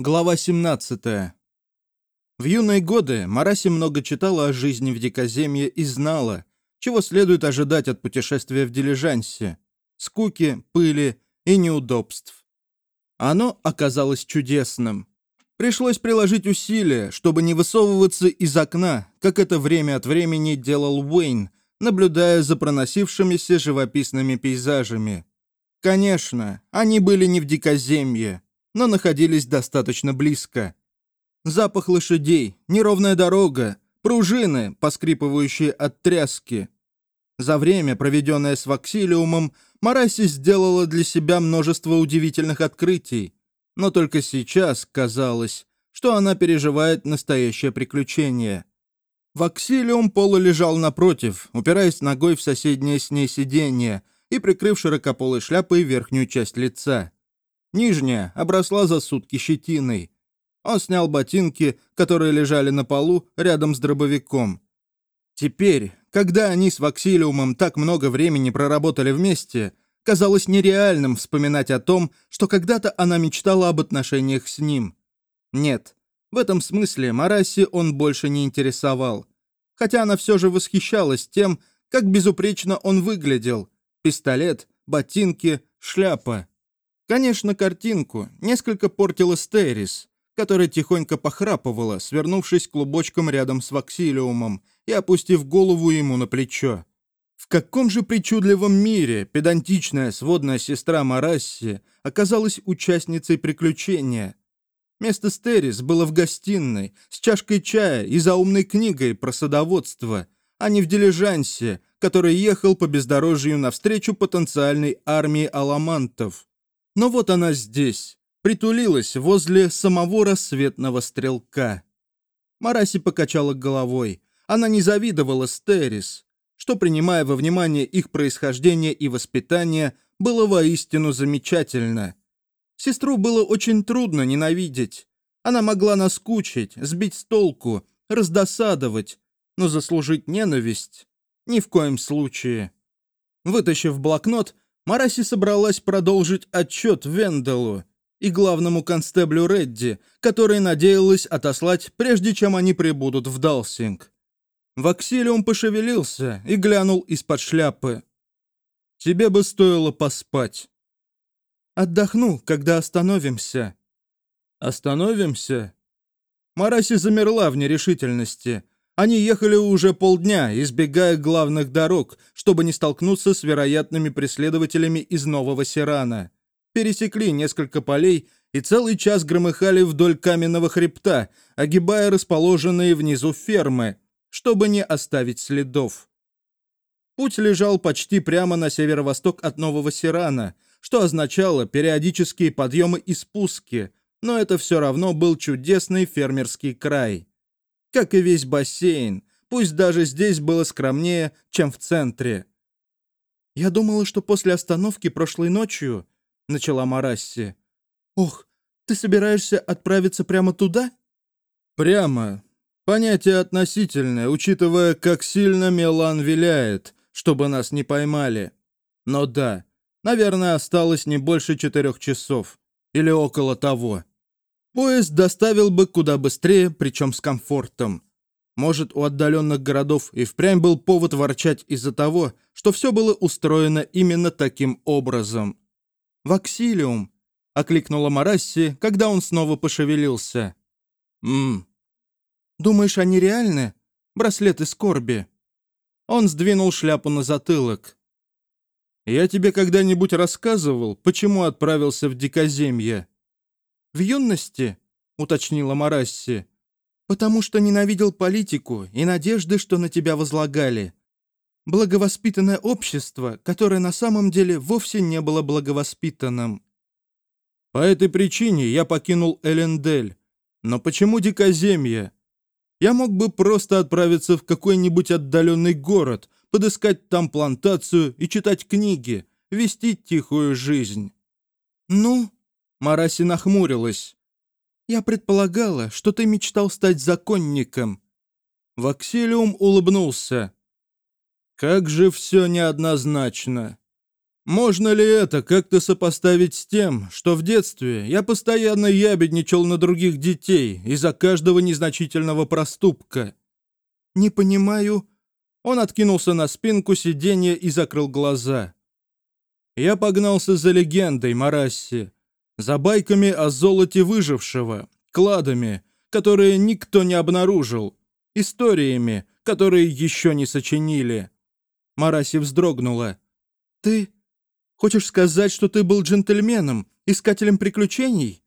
Глава 17. В юные годы Мараси много читала о жизни в Дикоземье и знала, чего следует ожидать от путешествия в дилижансе — скуки, пыли и неудобств. Оно оказалось чудесным. Пришлось приложить усилия, чтобы не высовываться из окна, как это время от времени делал Уэйн, наблюдая за проносившимися живописными пейзажами. Конечно, они были не в Дикоземье — но находились достаточно близко. Запах лошадей, неровная дорога, пружины, поскрипывающие от тряски. За время, проведенное с Ваксилиумом, Мараси сделала для себя множество удивительных открытий, но только сейчас казалось, что она переживает настоящее приключение. Ваксилиум полулежал напротив, упираясь ногой в соседнее с ней сиденье и прикрыв широкополой шляпой верхнюю часть лица. Нижняя обросла за сутки щетиной. Он снял ботинки, которые лежали на полу рядом с дробовиком. Теперь, когда они с Ваксилиумом так много времени проработали вместе, казалось нереальным вспоминать о том, что когда-то она мечтала об отношениях с ним. Нет, в этом смысле Мараси он больше не интересовал. Хотя она все же восхищалась тем, как безупречно он выглядел. Пистолет, ботинки, шляпа. Конечно, картинку несколько портила Стерис, которая тихонько похрапывала, свернувшись клубочком рядом с Ваксилиумом и опустив голову ему на плечо. В каком же причудливом мире педантичная сводная сестра Марасси оказалась участницей приключения? Место Стерис было в гостиной, с чашкой чая и заумной книгой про садоводство, а не в дилижансе, который ехал по бездорожью навстречу потенциальной армии аламантов. Но вот она здесь, притулилась возле самого рассветного стрелка. Мараси покачала головой. Она не завидовала Стерис, что, принимая во внимание их происхождение и воспитание, было воистину замечательно. Сестру было очень трудно ненавидеть. Она могла наскучить, сбить с толку, раздосадовать, но заслужить ненависть ни в коем случае. Вытащив блокнот, Мараси собралась продолжить отчет Венделу и главному констеблю Редди, который надеялась отослать, прежде чем они прибудут в Далсинг. Ваксилиум пошевелился и глянул из-под шляпы. «Тебе бы стоило поспать». «Отдохну, когда остановимся». «Остановимся?» Мараси замерла в нерешительности – они ехали уже полдня, избегая главных дорог, чтобы не столкнуться с вероятными преследователями из Нового Сирана. Пересекли несколько полей и целый час громыхали вдоль каменного хребта, огибая расположенные внизу фермы, чтобы не оставить следов. Путь лежал почти прямо на северо-восток от Нового Сирана, что означало периодические подъемы и спуски, но это все равно был чудесный фермерский край как и весь бассейн, пусть даже здесь было скромнее, чем в центре. «Я думала, что после остановки прошлой ночью...» — начала Марасси. «Ох, ты собираешься отправиться прямо туда?» «Прямо. Понятие относительное, учитывая, как сильно Мелан виляет, чтобы нас не поймали. Но да, наверное, осталось не больше четырех часов. Или около того. Поезд доставил бы куда быстрее, причем с комфортом. Может, у отдаленных городов и впрямь был повод ворчать из-за того, что все было устроено именно таким образом. «Ваксилиум!» — окликнула Марасси, когда он снова пошевелился. «Ммм. Думаешь, они реальны? Браслеты скорби?» Он сдвинул шляпу на затылок. «Я тебе когда-нибудь рассказывал, почему отправился в Дикоземье?» «В юности?» — уточнила Марасси. «Потому что ненавидел политику и надежды, что на тебя возлагали. Благовоспитанное общество, которое на самом деле вовсе не было благовоспитанным». «По этой причине я покинул Элендель. Но почему Дикоземье? Я мог бы просто отправиться в какой-нибудь отдаленный город, подыскать там плантацию и читать книги, вести тихую жизнь». «Ну?» Мараси нахмурилась. «Я предполагала, что ты мечтал стать законником». Ваксилиум улыбнулся. «Как же все неоднозначно. Можно ли это как-то сопоставить с тем, что в детстве я постоянно ябедничал на других детей из-за каждого незначительного проступка? Не понимаю. Он откинулся на спинку сиденья и закрыл глаза. Я погнался за легендой Марасси, за байками о золоте выжившего, кладами, которые никто не обнаружил, историями, которые еще не сочинили. Мараси вздрогнула. «Ты Хочешь сказать, что ты был джентльменом, искателем приключений?»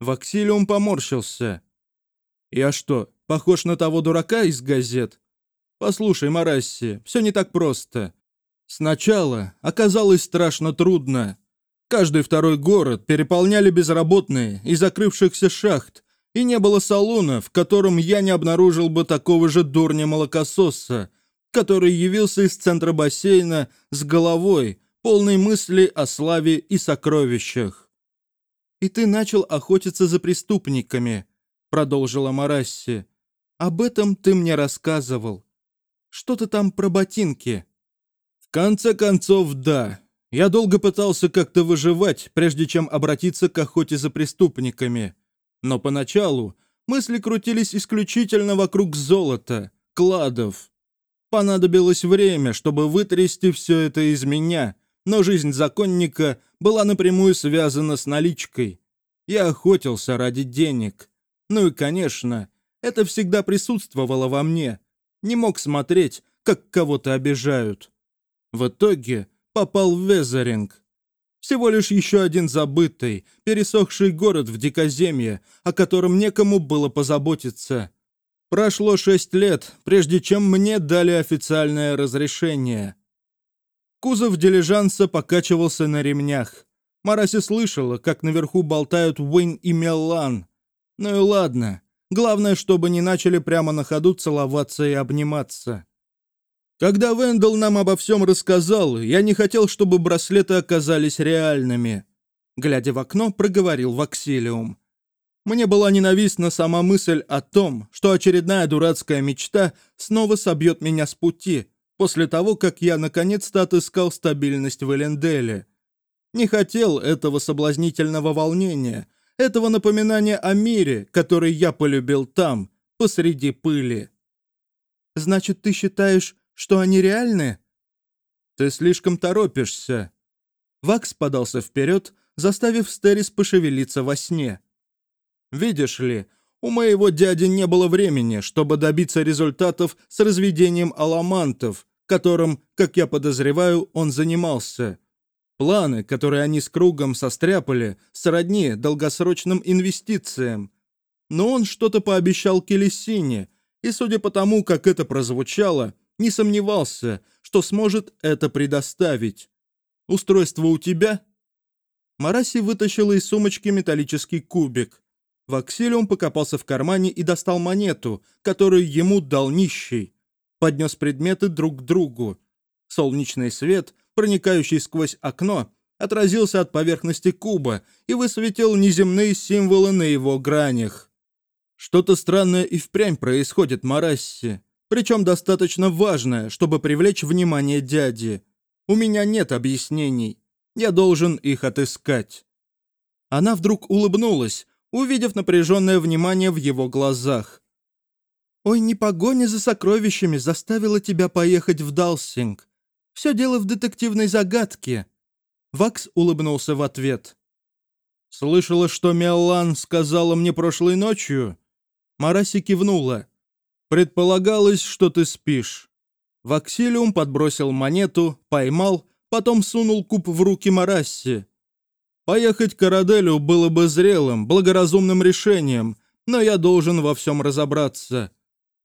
Ваксилиум поморщился. «Я что, похож на того дурака из газет? Послушай, Марасси, все не так просто. Сначала оказалось страшно трудно. Каждый второй город переполняли безработные из закрывшихся шахт, и не было салона, в котором я не обнаружил бы такого же дурня-молокососа, который явился из центра бассейна с головой, полный мысли о славе и сокровищах. «И ты начал охотиться за преступниками», — продолжила Марасси. «Об этом ты мне рассказывал. Что-то там про ботинки». «В конце концов, да. Я долго пытался как-то выживать, прежде чем обратиться к охоте за преступниками. Но поначалу мысли крутились исключительно вокруг золота, кладов. Понадобилось время, чтобы вытрясти все это из меня, но жизнь законника была напрямую связана с наличкой. Я охотился ради денег. Ну и, конечно, это всегда присутствовало во мне. Не мог смотреть, как кого-то обижают. В итоге попал в Везеринг. Всего лишь еще один забытый, пересохший город в Дикоземье, о котором некому было позаботиться. Прошло шесть лет, прежде чем мне дали официальное разрешение. Кузов дилижанса покачивался на ремнях. Мараси слышала, как наверху болтают Уин и Меллан. Ну и ладно. Главное, чтобы не начали прямо на ходу целоваться и обниматься. Когда Вендел нам обо всем рассказал, я не хотел, чтобы браслеты оказались реальными. Глядя в окно, проговорил Ваксилиум. Мне была ненавистна сама мысль о том, что очередная дурацкая мечта снова собьет меня с пути, после того, как я наконец-то отыскал стабильность в Эленделе. Не хотел этого соблазнительного волнения, этого напоминания о мире, который я полюбил там, посреди пыли. «Значит, ты считаешь, что они реальны?» «Ты слишком торопишься». Вакс подался вперед, заставив Стерис пошевелиться во сне. «Видишь ли, у моего дяди не было времени, чтобы добиться результатов с разведением аламантов, которым, как я подозреваю, он занимался. Планы, которые они с кругом состряпали, сродни долгосрочным инвестициям. Но он что-то пообещал Келесине, и, судя по тому, как это прозвучало, не сомневался, что сможет это предоставить. «Устройство у тебя?» Мараси вытащила из сумочки металлический кубик. Ваксилиум покопался в кармане и достал монету, которую ему дал нищий поднес предметы друг к другу. Солнечный свет, проникающий сквозь окно, отразился от поверхности куба и высветил неземные символы на его гранях. Что-то странное и впрямь происходит, Марасси, причем достаточно важное, чтобы привлечь внимание дяди. У меня нет объяснений. Я должен их отыскать. Она вдруг улыбнулась, увидев напряженное внимание в его глазах. Ой, не погоня за сокровищами заставила тебя поехать в Далсинг. Все дело в детективной загадке». Вакс улыбнулся в ответ. «Слышала, что Меллан сказала мне прошлой ночью?» Мараси кивнула. «Предполагалось, что ты спишь». Ваксилиум подбросил монету, поймал, потом сунул куб в руки Марасси. «Поехать к Араделю было бы зрелым, благоразумным решением, но я должен во всем разобраться.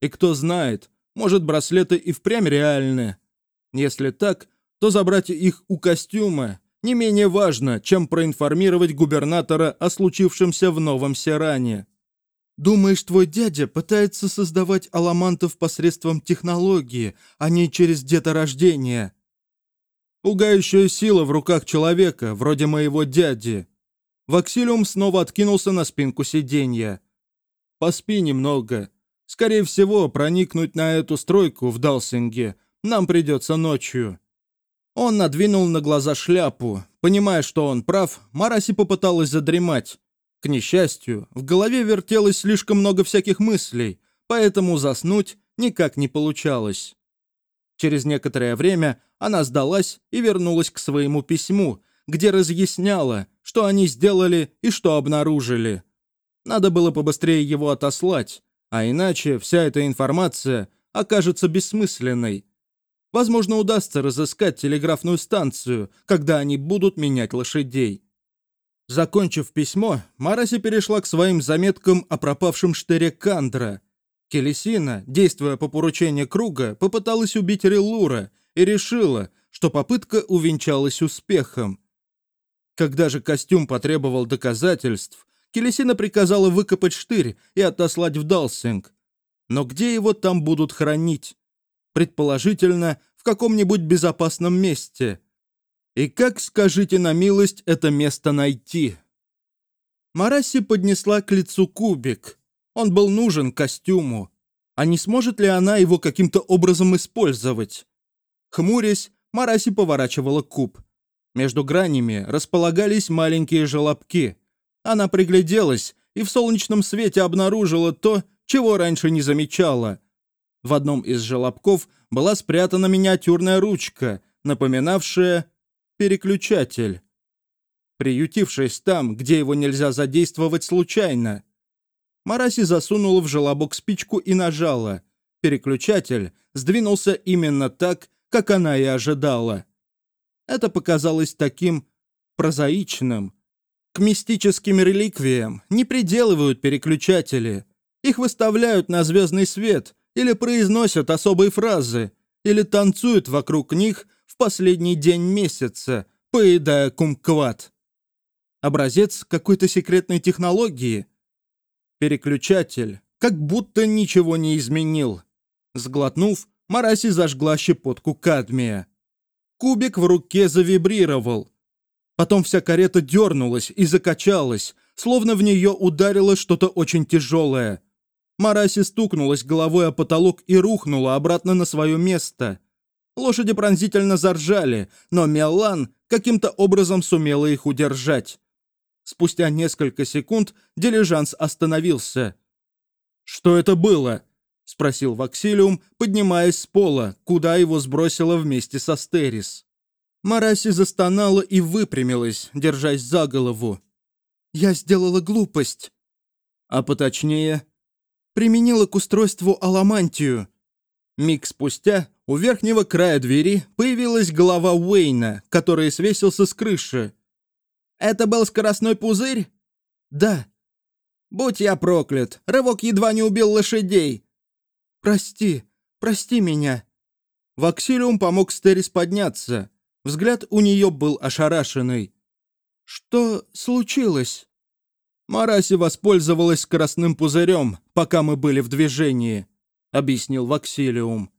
И кто знает, может браслеты и впрямь реальны. Если так, то забрать их у костюма не менее важно, чем проинформировать губернатора о случившемся в Новом Сиране. Думаешь, твой дядя пытается создавать аламантов посредством технологии, а не через деторождение? Пугающая сила в руках человека, вроде моего дяди. Ваксилиум снова откинулся на спинку сиденья. Поспи немного, Скорее всего, проникнуть на эту стройку в Далсинге нам придется ночью. Он надвинул на глаза шляпу. Понимая, что он прав, Мараси попыталась задремать. К несчастью, в голове вертелось слишком много всяких мыслей, поэтому заснуть никак не получалось. Через некоторое время она сдалась и вернулась к своему письму, где разъясняла, что они сделали и что обнаружили. Надо было побыстрее его отослать, а иначе вся эта информация окажется бессмысленной. Возможно, удастся разыскать телеграфную станцию, когда они будут менять лошадей. Закончив письмо, Мараси перешла к своим заметкам о пропавшем штыре Кандра. Келесина, действуя по поручению Круга, попыталась убить Релура и решила, что попытка увенчалась успехом. Когда же костюм потребовал доказательств, Келесина приказала выкопать штырь и отослать в Далсинг. Но где его там будут хранить? Предположительно, в каком-нибудь безопасном месте. И как, скажите на милость, это место найти? Мараси поднесла к лицу кубик. Он был нужен костюму. А не сможет ли она его каким-то образом использовать? Хмурясь, Мараси поворачивала куб. Между гранями располагались маленькие желобки. Она пригляделась и в солнечном свете обнаружила то, чего раньше не замечала. В одном из желобков была спрятана миниатюрная ручка, напоминавшая переключатель. Приютившись там, где его нельзя задействовать случайно, Мараси засунула в желобок спичку и нажала. Переключатель сдвинулся именно так, как она и ожидала. Это показалось таким прозаичным. К мистическим реликвиям не приделывают переключатели. Их выставляют на звездный свет или произносят особые фразы, или танцуют вокруг них последний день месяца, поедая кумкват. Образец какой-то секретной технологии. Переключатель как будто ничего не изменил. Сглотнув, Мараси зажгла щепотку кадмия. Кубик в руке завибрировал. Потом вся карета дернулась и закачалась, словно в нее ударило что-то очень тяжелое. Мараси стукнулась головой о потолок и рухнула обратно на свое место. Лошади пронзительно заржали, но Мелан каким-то образом сумела их удержать. Спустя несколько секунд дилижанс остановился. «Что это было?» — спросил Ваксилиум, поднимаясь с пола, куда его сбросило вместе со Стерис. Мараси застонала и выпрямилась, держась за голову. «Я сделала глупость». «А поточнее?» «Применила к устройству аламантию». Миг спустя у верхнего края двери появилась голова Уэйна, который свесился с крыши. «Это был скоростной пузырь?» «Да». «Будь я проклят, рывок едва не убил лошадей. «Прости, прости меня». Ваксилиум помог Стерис подняться. Взгляд у нее был ошарашенный. «Что случилось?» «Мараси воспользовалась скоростным пузырем, пока мы были в движении», — объяснил Ваксилиум.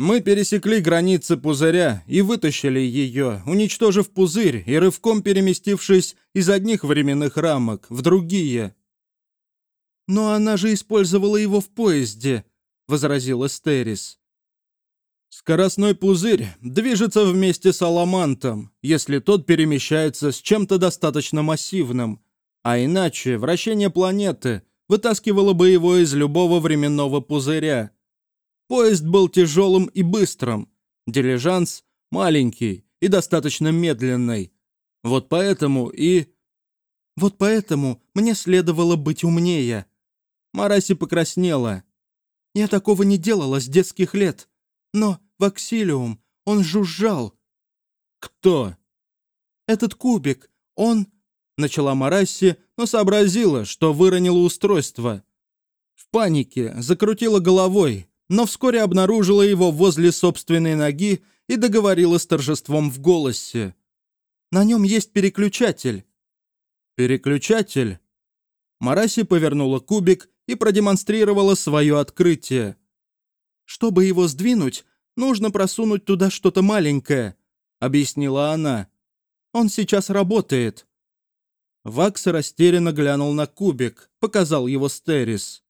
«Мы пересекли границы пузыря и вытащили ее, уничтожив пузырь и рывком переместившись из одних временных рамок в другие». «Но она же использовала его в поезде», возразил Эстерис. Скоростной пузырь движется вместе с аламантом, если тот перемещается с чем-то достаточно массивным, а иначе вращение планеты вытаскивало бы его из любого временного пузыря. Поезд был тяжелым и быстрым, дилижанс маленький и достаточно медленный. Вот поэтому и... Вот поэтому мне следовало быть умнее. Мараси покраснела. Я такого не делала с детских лет. Но Ваксилиум, он жужжал». «Кто?» «Этот кубик. Он...» Начала Марасси, но сообразила, что выронила устройство. В панике закрутила головой, но вскоре обнаружила его возле собственной ноги и договорила с торжеством в голосе. «На нем есть переключатель». «Переключатель?» Мараси повернула кубик и продемонстрировала свое открытие. «Чтобы его сдвинуть, нужно просунуть туда что-то маленькое», — объяснила она. «Он сейчас работает». Вакс растерянно глянул на кубик, показал его Стерис.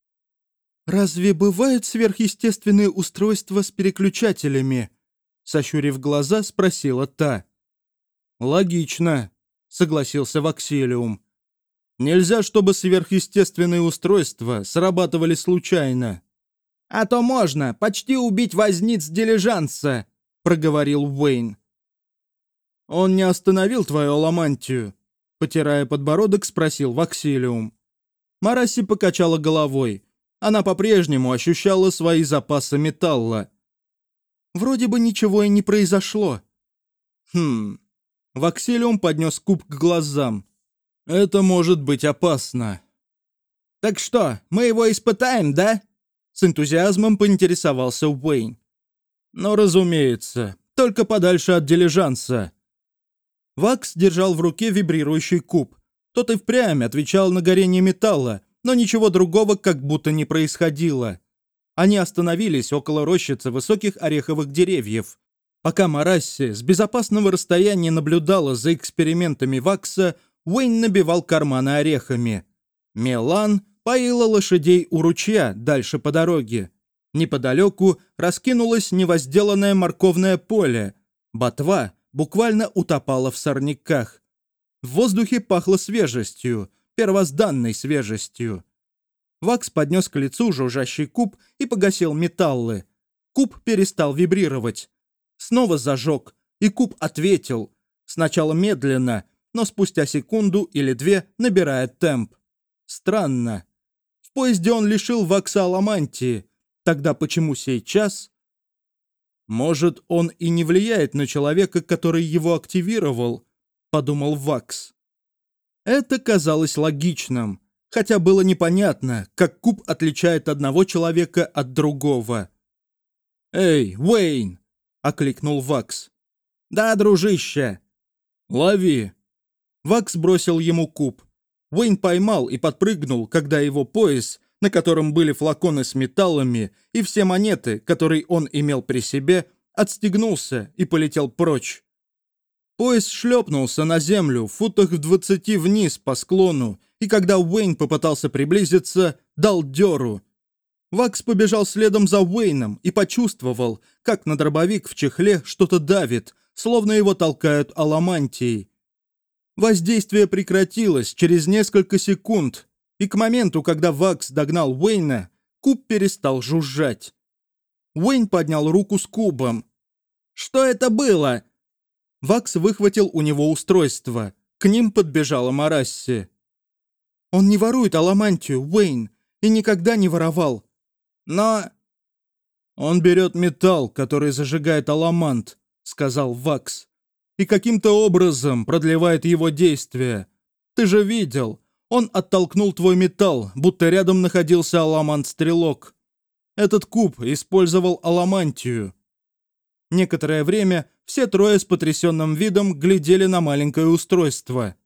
«Разве бывают сверхъестественные устройства с переключателями?» — Сощурив глаза, спросила та. «Логично», — согласился Ваксилиум. «Нельзя, чтобы сверхъестественные устройства срабатывали случайно». «А то можно почти убить возниц дилижанса», — проговорил Уэйн. «Он не остановил твою аламантию?» Потирая подбородок, спросил Ваксилиум. Мараси покачала головой. Она по-прежнему ощущала свои запасы металла. Вроде бы ничего и не произошло. Хм. Ваксилиум поднес куб к глазам. Это может быть опасно. «Так что, мы его испытаем, да?» С энтузиазмом поинтересовался Уэйн. «Но разумеется, только подальше от дилижанса». Вакс держал в руке вибрирующий куб. Тот и впрямь отвечал на горение металла, но ничего другого как будто не происходило. Они остановились около рощицы высоких ореховых деревьев. Пока Марасси с безопасного расстояния наблюдала за экспериментами Вакса, Уэйн набивал карманы орехами. Мелан поила лошадей у ручья дальше по дороге. Неподалеку раскинулось невозделанное морковное поле. Ботва буквально утопала в сорняках. В воздухе пахло свежестью, первозданной свежестью. Вакс поднес к лицу жужжащий куб и погасил металлы. Куб перестал вибрировать. Снова зажег, и куб ответил. Сначала медленно, но спустя секунду или две набирает темп. Странно. В поезде он лишил Вакса аламантии. Тогда почему сейчас? Может, он и не влияет на человека, который его активировал, подумал Вакс. Это казалось логичным, хотя было непонятно, как куб отличает одного человека от другого. «Эй, Уэйн!» — окликнул Вакс. «Да, дружище!» «Лови!» Вакс бросил ему куб. Уэйн поймал и подпрыгнул, когда его пояс, на котором были флаконы с металлами и все монеты, которые он имел при себе, отстегнулся и полетел прочь. Пояс шлепнулся на землю, футах в двадцати вниз по склону, и когда Уэйн попытался приблизиться, дал дёру. Вакс побежал следом за Уэйном и почувствовал, как на дробовик в чехле что-то давит, словно его толкают аламантией. Воздействие прекратилось через несколько секунд, и к моменту, когда Вакс догнал Уэйна, куб перестал жужжать. Уэйн поднял руку с кубом. «Что это было?» Вакс выхватил у него устройство. К ним подбежала Марасси. Он не ворует аламантию, Уэйн, и никогда не воровал. Но... Он берет металл, который зажигает аламант, сказал Вакс, и каким-то образом продлевает его действие. Ты же видел, он оттолкнул твой металл, будто рядом находился аламант-стрелок. Этот куб использовал аламантию. Некоторое время все трое с потрясенным видом глядели на маленькое устройство.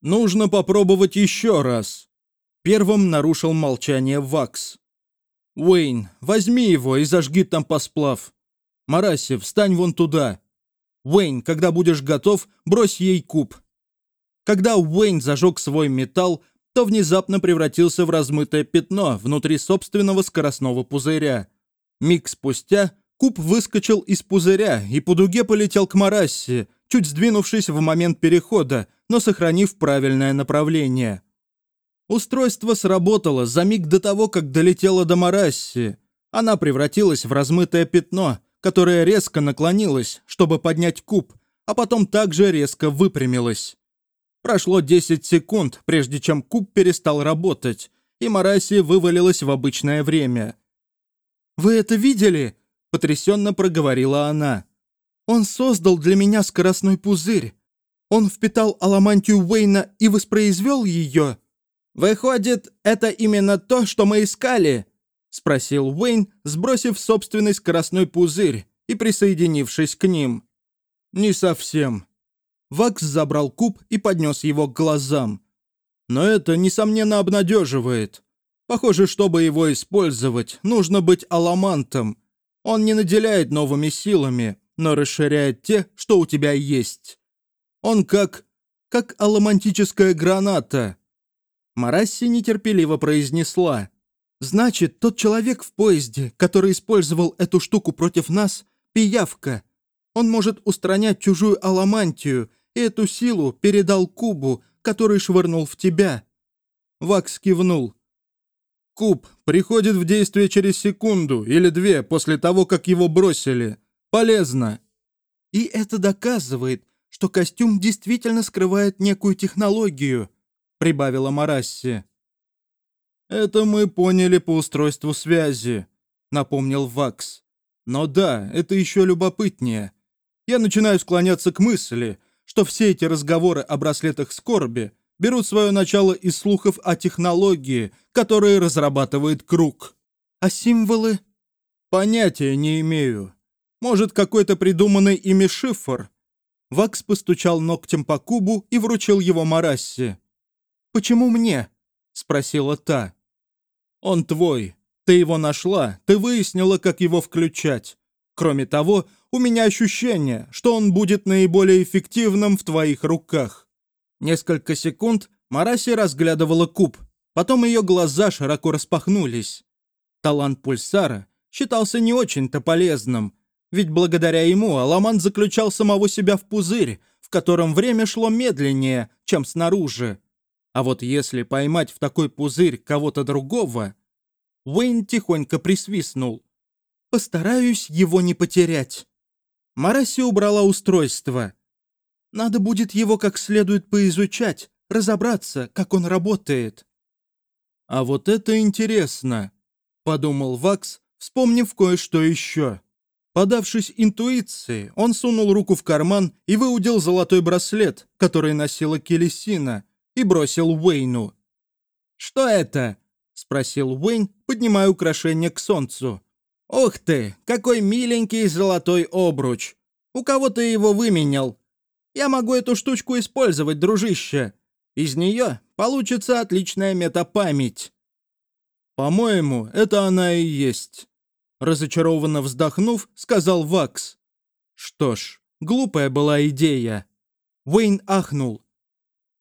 Нужно попробовать еще раз. Первым нарушил молчание Вакс. Уэйн, возьми его и зажги там посплав. Мараси, встань вон туда. Уэйн, когда будешь готов, брось ей куб. Когда Уэйн зажег свой металл, то внезапно превратился в размытое пятно внутри собственного скоростного пузыря. Миг спустя куб выскочил из пузыря и по дуге полетел к Марассе, чуть сдвинувшись в момент перехода, но сохранив правильное направление. Устройство сработало за миг до того, как долетело до Марасси. Она превратилась в размытое пятно, которое резко наклонилось, чтобы поднять куб, а потом также резко выпрямилось. Прошло 10 секунд, прежде чем куб перестал работать, и Марасси вывалилась в обычное время. «Вы это видели?» – потрясенно проговорила она. «Он создал для меня скоростной пузырь. Он впитал аламантию Уэйна и воспроизвел ее?» «Выходит, это именно то, что мы искали?» — спросил Уэйн, сбросив собственный скоростной пузырь и присоединившись к ним. «Не совсем». Вакс забрал куб и поднес его к глазам. «Но это, несомненно, обнадеживает. Похоже, чтобы его использовать, нужно быть аламантом. Он не наделяет новыми силами, но расширяет те, что у тебя есть. Он как... как аламантическая граната». Марасси нетерпеливо произнесла. «Значит, тот человек в поезде, который использовал эту штуку против нас, пиявка. Он может устранять чужую аламантию, и эту силу передал кубу, который швырнул в тебя». Вакс кивнул. «Куб приходит в действие через секунду или две после того, как его бросили. Полезно». «И это доказывает, что костюм действительно скрывает некую технологию», прибавила Марасси. «Это мы поняли по устройству связи», — напомнил Вакс. «Но да, это еще любопытнее я начинаю склоняться к мысли, что все эти разговоры о браслетах скорби берут свое начало из слухов о технологии, которые разрабатывает Круг. А символы? Понятия не имею. Может, какой-то придуманный ими шифр? Вакс постучал ногтем по кубу и вручил его Марассе. «Почему мне?» — спросила та. «Он твой. Ты его нашла, ты выяснила, как его включать. Кроме того, у меня ощущение, что он будет наиболее эффективным в твоих руках». Несколько секунд Мараси разглядывала куб, потом ее глаза широко распахнулись. Талант Пульсара считался не очень-то полезным, ведь благодаря ему Аламан заключал самого себя в пузырь, в котором время шло медленнее, чем снаружи. А вот если поймать в такой пузырь кого-то другого... Уэйн тихонько присвистнул. «Постараюсь его не потерять». Мараси убрала устройство. Надо будет его как следует поизучать, разобраться, как он работает. А вот это интересно, подумал Вакс, вспомнив кое-что еще. Подавшись интуиции, он сунул руку в карман и выудил золотой браслет, который носила Келесина, и бросил Уэйну. «Что это?» — спросил Уэйн, поднимая украшение к солнцу. «Ух ты, какой миленький золотой обруч! У кого ты его выменял? Я могу эту штучку использовать, дружище. Из нее получится отличная метапамять». «По-моему, это она и есть», — разочарованно вздохнув, сказал Вакс. «Что ж, глупая была идея». Уэйн ахнул.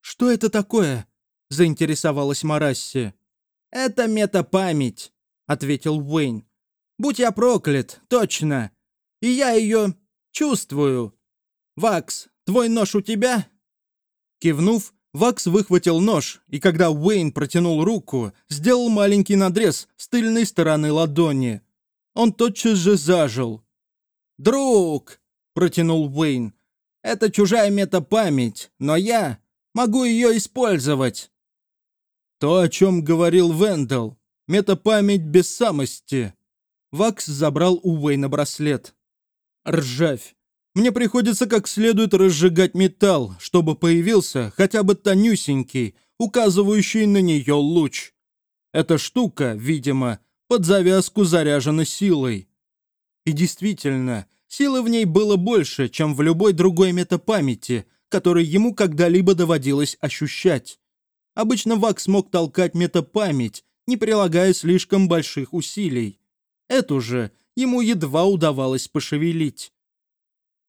«Что это такое?» — заинтересовалась Марасси. «Это метапамять», — ответил Уэйн. Будь я проклят, точно. И я ее чувствую. Вакс, твой нож у тебя?» Кивнув, Вакс выхватил нож, и когда Уэйн протянул руку, сделал маленький надрез с тыльной стороны ладони. Он тотчас же зажил. «Друг!» — протянул Уэйн. «Это чужая метапамять, но я могу ее использовать». То, о чем говорил Вендел, метапамять без самости. Вакс забрал у Уэйна браслет. Ржавь. Мне приходится как следует разжигать металл, чтобы появился хотя бы тонюсенький, указывающий на нее луч. Эта штука, видимо, под завязку заряжена силой. И действительно, силы в ней было больше, чем в любой другой метапамяти, которой ему когда-либо доводилось ощущать. Обычно Вакс мог толкать метапамять, не прилагая слишком больших усилий. Эту же ему едва удавалось пошевелить.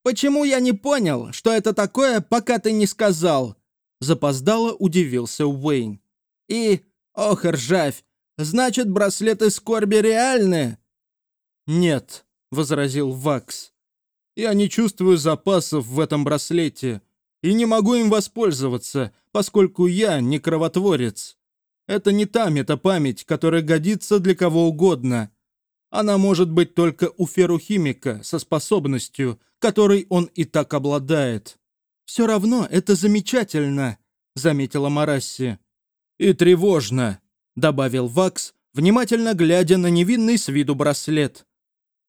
«Почему я не понял, что это такое, пока ты не сказал?» Запоздало удивился Уэйн. «И, ох, ржавь, значит, браслеты скорби реальны?» «Нет», — возразил Вакс. «Я не чувствую запасов в этом браслете и не могу им воспользоваться, поскольку я не кровотворец. Это не та метапамять, которая годится для кого угодно. Она может быть только у ферухимика со способностью, которой он и так обладает. «Все равно это замечательно», — заметила Марасси. «И тревожно», — добавил Вакс, внимательно глядя на невинный с виду браслет.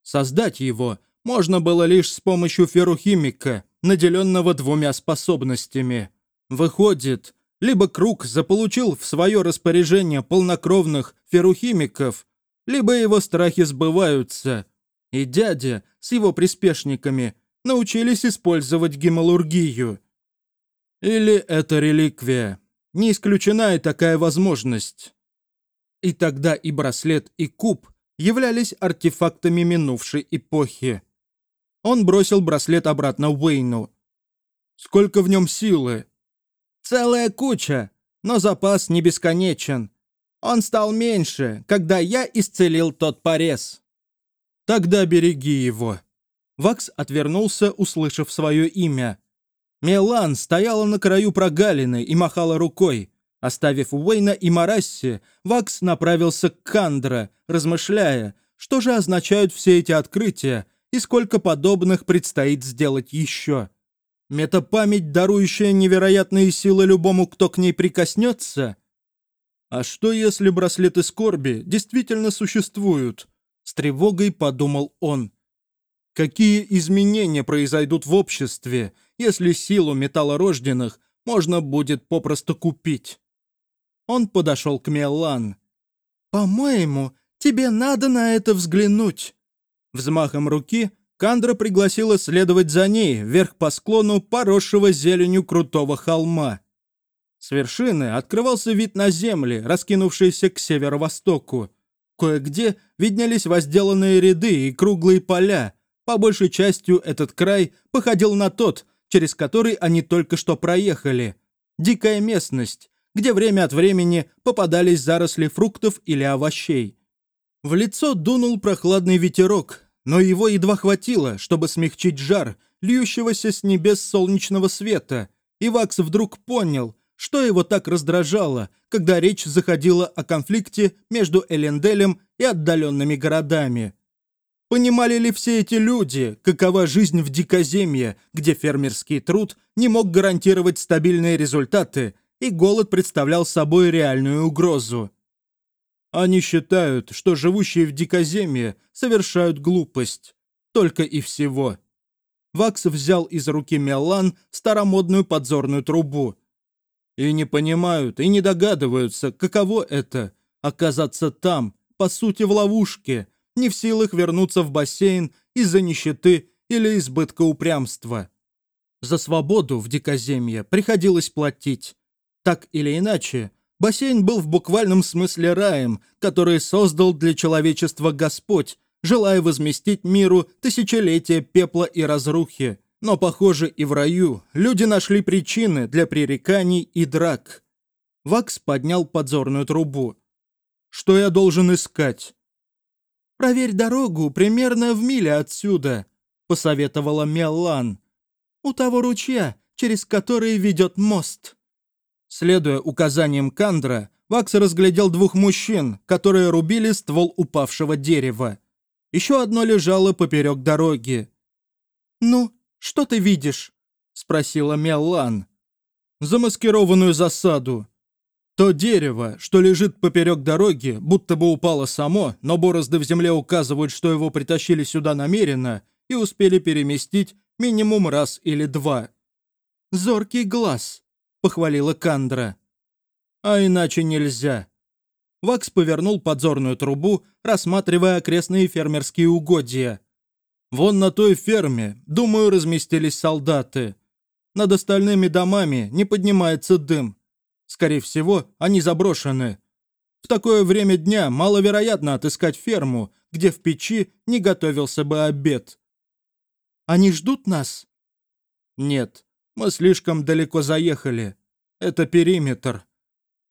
Создать его можно было лишь с помощью ферухимика, наделенного двумя способностями. Выходит, либо Круг заполучил в свое распоряжение полнокровных ферухимиков, либо его страхи сбываются, и дядя с его приспешниками научились использовать гемалургию. Или это реликвия. Не исключена и такая возможность. И тогда и браслет, и куб являлись артефактами минувшей эпохи. Он бросил браслет обратно Уэйну. «Сколько в нем силы?» «Целая куча, но запас не бесконечен. Он стал меньше, когда я исцелил тот порез. Тогда береги его. Вакс отвернулся, услышав свое имя. Мелан стояла на краю прогалины и махала рукой. Оставив Уэйна и Марасси, Вакс направился к Кандра, размышляя, что же означают все эти открытия и сколько подобных предстоит сделать еще. Метапамять, дарующая невероятные силы любому, кто к ней прикоснется? А что, если браслеты скорби действительно существуют? С тревогой подумал он. Какие изменения произойдут в обществе, если силу металлорожденных можно будет попросту купить? Он подошел к Меллан. «По-моему, тебе надо на это взглянуть». Взмахом руки Кандра пригласила следовать за ней вверх по склону поросшего зеленью крутого холма. С вершины открывался вид на земли, раскинувшиеся к северо-востоку. Кое-где виднелись возделанные ряды и круглые поля. По большей частью этот край походил на тот, через который они только что проехали. Дикая местность, где время от времени попадались заросли фруктов или овощей. В лицо дунул прохладный ветерок, но его едва хватило, чтобы смягчить жар, льющегося с небес солнечного света, и Вакс вдруг понял, что его так раздражало, когда речь заходила о конфликте между Эленделем и отдаленными городами. Понимали ли все эти люди, какова жизнь в дикоземье, где фермерский труд не мог гарантировать стабильные результаты, и голод представлял собой реальную угрозу? Они считают, что живущие в дикоземье совершают глупость. Только и всего. Вакс взял из руки Меллан старомодную подзорную трубу. И не понимают, и не догадываются, каково это — оказаться там, по сути в ловушке, не в силах вернуться в бассейн из-за нищеты или избытка упрямства. За свободу в дикоземье приходилось платить. Так или иначе, Бассейн был в буквальном смысле раем, который создал для человечества Господь, желая возместить миру тысячелетия пепла и разрухи. Но, похоже, и в раю люди нашли причины для пререканий и драк. Вакс поднял подзорную трубу. «Что я должен искать?» «Проверь дорогу примерно в миле отсюда», — посоветовала Меллан. «У того ручья, через который ведет мост». Следуя указаниям Кандра, Вакс разглядел двух мужчин, которые рубили ствол упавшего дерева. Еще одно лежало поперек дороги. «Ну, что ты видишь?» — спросила Меллан. «Замаскированную засаду. То дерево, что лежит поперек дороги, будто бы упало само, но борозды в земле указывают, что его притащили сюда намеренно и успели переместить минимум раз или два. Зоркий глаз», — похвалила Кандра. «А иначе нельзя». Вакс повернул подзорную трубу, рассматривая окрестные фермерские угодья. «Вон на той ферме, думаю, разместились солдаты. Над остальными домами не поднимается дым. Скорее всего, они заброшены. В такое время дня маловероятно отыскать ферму, где в печи не готовился бы обед. Они ждут нас? Нет. Мы слишком далеко заехали. Это периметр.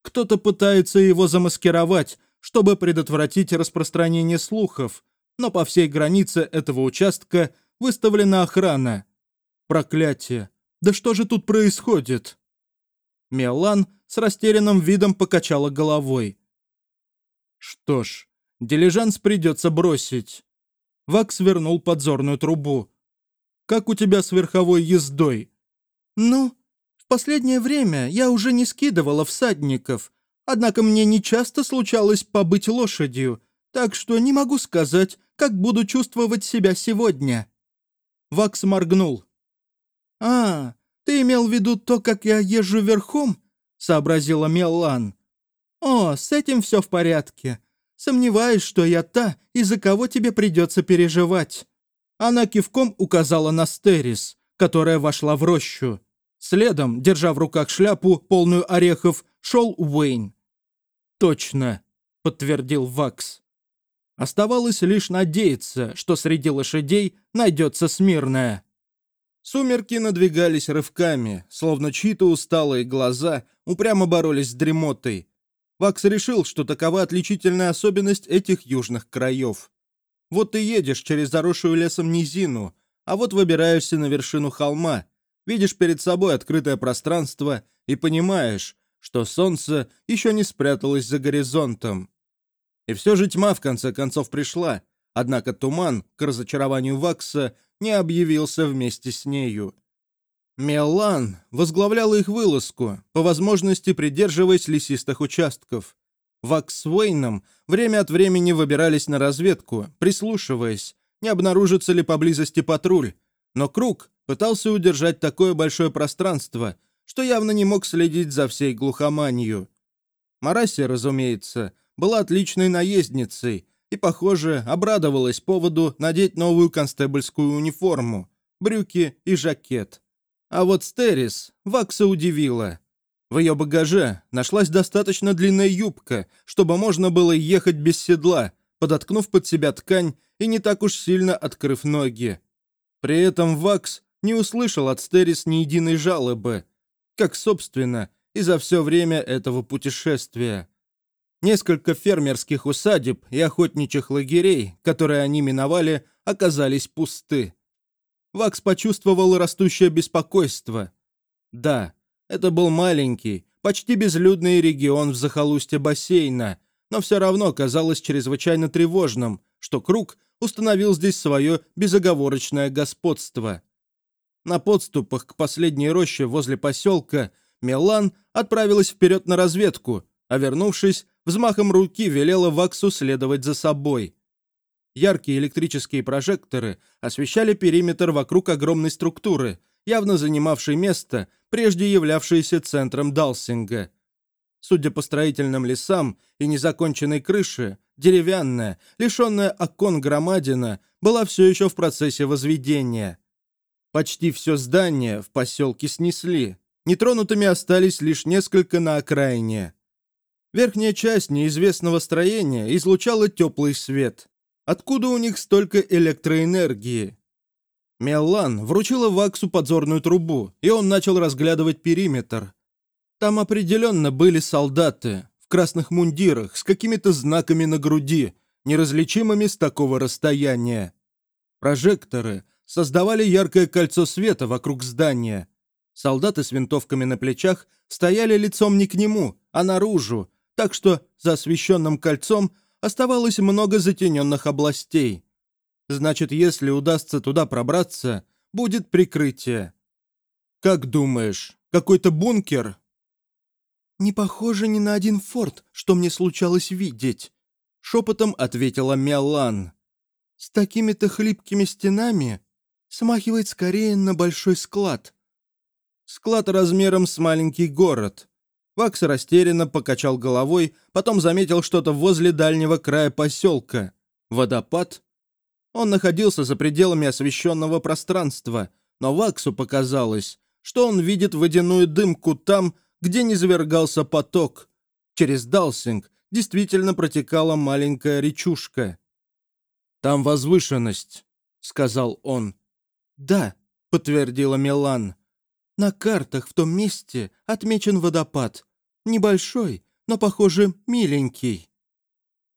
Кто-то пытается его замаскировать, чтобы предотвратить распространение слухов, но по всей границе этого участка выставлена охрана. Проклятие. Да что же тут происходит? Мелан с растерянным видом покачала головой. Что ж, дилижанс придется бросить. Вакс вернул подзорную трубу. «Как у тебя с верховой ездой?» «Ну, в последнее время я уже не скидывала всадников, однако мне не часто случалось побыть лошадью, так что не могу сказать, как буду чувствовать себя сегодня». Вакс моргнул. «А, ты имел в виду то, как я езжу верхом?» — сообразила Меллан. «О, с этим все в порядке. Сомневаюсь, что я та, из-за кого тебе придется переживать». Она кивком указала на Стерис, которая вошла в рощу. Следом, держа в руках шляпу, полную орехов, шел Уэйн. «Точно», — подтвердил Вакс. Оставалось лишь надеяться, что среди лошадей найдется смирная. Сумерки надвигались рывками, словно чьи-то усталые глаза упрямо боролись с дремотой. Вакс решил, что такова отличительная особенность этих южных краев. Вот ты едешь через заросшую лесом низину, А вот выбираешься на вершину холма, видишь перед собой открытое пространство и понимаешь, что солнце еще не спряталось за горизонтом. И все же тьма в конце концов пришла, однако туман, к разочарованию Вакса, не объявился вместе с нею. Меллан возглавляла их вылазку, по возможности придерживаясь лесистых участков. Вакс с Уэйном время от времени выбирались на разведку, прислушиваясь, не обнаружится ли поблизости патруль, но Круг пытался удержать такое большое пространство, что явно не мог следить за всей глухоманью. Мараси, разумеется, была отличной наездницей и, похоже, обрадовалась поводу надеть новую констебльскую униформу, брюки и жакет. А вот Стерис Вакса удивила. В ее багаже нашлась достаточно длинная юбка, чтобы можно было ехать без седла, подоткнув под себя ткань и не так уж сильно открыв ноги. При этом Вакс не услышал от Стерис ни единой жалобы, как, собственно, и за все время этого путешествия. Несколько фермерских усадеб и охотничьих лагерей, которые они миновали, оказались пусты. Вакс почувствовал растущее беспокойство. Да, это был маленький, почти безлюдный регион в захолустье бассейна, но все равно казалось чрезвычайно тревожным, что Круг установил здесь свое безоговорочное господство. На подступах к последней роще возле поселка Мелан отправилась вперед на разведку, а вернувшись, взмахом руки велела Ваксу следовать за собой. Яркие электрические прожекторы освещали периметр вокруг огромной структуры, явно занимавшей место, прежде являвшееся центром Далсинга. Судя по строительным лесам и незаконченной крыше, деревянная, лишенная окон громадина, была все еще в процессе возведения. Почти все здание в поселке снесли. Нетронутыми остались лишь несколько на окраине. Верхняя часть неизвестного строения излучала теплый свет. Откуда у них столько электроэнергии? Меллан вручила Ваксу подзорную трубу, и он начал разглядывать периметр. Там определенно были солдаты, в красных мундирах, с какими-то знаками на груди, неразличимыми с такого расстояния. Прожекторы создавали яркое кольцо света вокруг здания. Солдаты с винтовками на плечах стояли лицом не к нему, а наружу, так что за освещенным кольцом оставалось много затененных областей. Значит, если удастся туда пробраться, будет прикрытие. Как думаешь, какой-то бункер? «Не похоже ни на один форт, что мне случалось видеть», — шепотом ответила Меллан. «С такими-то хлипкими стенами смахивает скорее на большой склад». Склад размером с маленький город. Вакс растерянно покачал головой, потом заметил что-то возле дальнего края поселка. Водопад? Он находился за пределами освещенного пространства, но Ваксу показалось, что он видит водяную дымку там, где не завергался поток. Через Далсинг действительно протекала маленькая речушка. «Там возвышенность», — сказал он. «Да», — подтвердила Милан. «На картах в том месте отмечен водопад. Небольшой, но, похоже, миленький».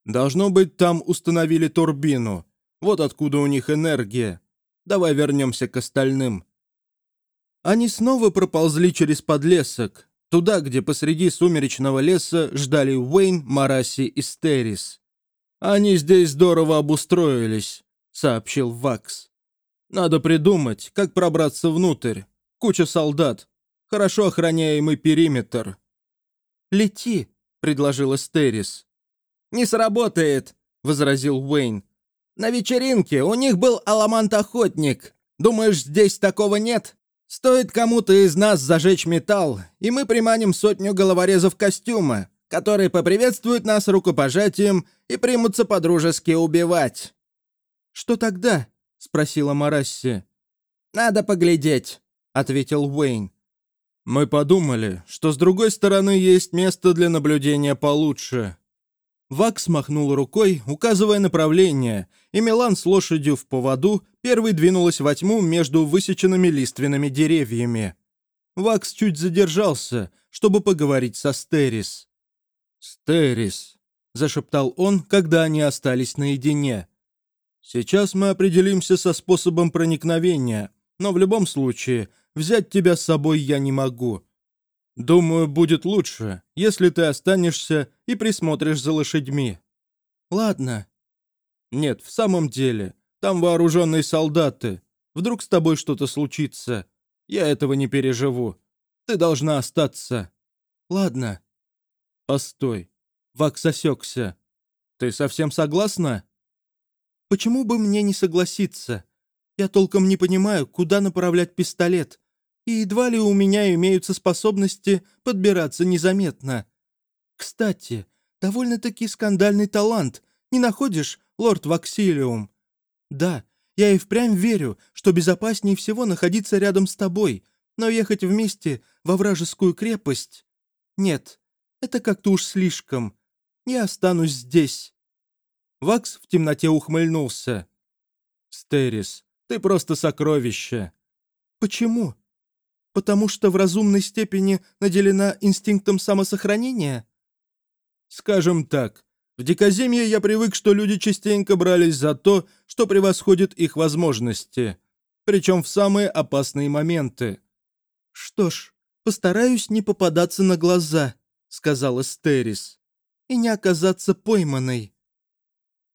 «Должно быть, там установили турбину. Вот откуда у них энергия. Давай вернемся к остальным». Они снова проползли через подлесок, Туда, где посреди сумеречного леса ждали Уэйн, Мараси и Стерис. «Они здесь здорово обустроились», — сообщил Вакс. «Надо придумать, как пробраться внутрь. Куча солдат. Хорошо охраняемый периметр». «Лети», — предложила Стерис. «Не сработает», — возразил Уэйн. «На вечеринке у них был аламант-охотник. Думаешь, здесь такого нет?» Стоит кому-то из нас зажечь металл, и мы приманим сотню головорезов костюма, которые поприветствуют нас рукопожатием и примутся подружески убивать». «Что тогда?» — спросила Марасси. «Надо поглядеть», — ответил Уэйн. «Мы подумали, что с другой стороны есть место для наблюдения получше». Вакс махнул рукой, указывая направление, и Милан с лошадью в поводу первый двинулась во тьму между высеченными лиственными деревьями. Вакс чуть задержался, чтобы поговорить со Стерис. «Стерис», — зашептал он, когда они остались наедине. Сейчас мы определимся со способом проникновения, но в любом случае взять тебя с собой я не могу. Думаю, будет лучше, если ты останешься и присмотришь за лошадьми». «Ладно». «Нет, в самом деле, там вооруженные солдаты. Вдруг с тобой что-то случится. Я этого не переживу. Ты должна остаться». «Ладно». «Постой». Вакс осекся. «Ты совсем согласна?» «Почему бы мне не согласиться? Я толком не понимаю, куда направлять пистолет, и едва ли у меня имеются способности подбираться незаметно. Кстати, довольно-таки скандальный талант, не находишь, лорд Ваксилиум? Да, я и впрямь верю, что безопаснее всего находиться рядом с тобой, но ехать вместе во вражескую крепость... Нет, это как-то уж слишком. Я останусь здесь». Вакс в темноте ухмыльнулся. «Стерис, ты просто сокровище». «Почему? Потому что в разумной степени наделена инстинктом самосохранения?» «Скажем так, в дикоземье я привык, что люди частенько брались за то, что превосходит их возможности, причем в самые опасные моменты. «Что ж, постараюсь не попадаться на глаза», — сказала Стерис, «и не оказаться пойманной».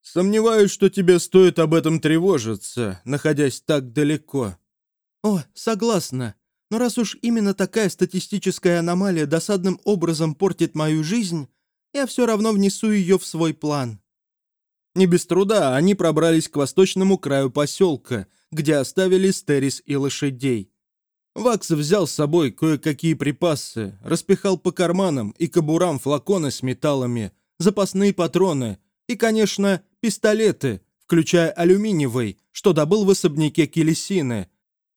«Сомневаюсь, что тебе стоит об этом тревожиться, находясь так далеко». «О, согласна. Но раз уж именно такая статистическая аномалия досадным образом портит мою жизнь, я все равно внесу ее в свой план». Не без труда они пробрались к восточному краю поселка, где оставили стерис и лошадей. Вакс взял с собой кое-какие припасы, распихал по карманам и кобурам флаконы с металлами, запасные патроны и, конечно, пистолеты, включая алюминиевый, что добыл в особняке Келесины.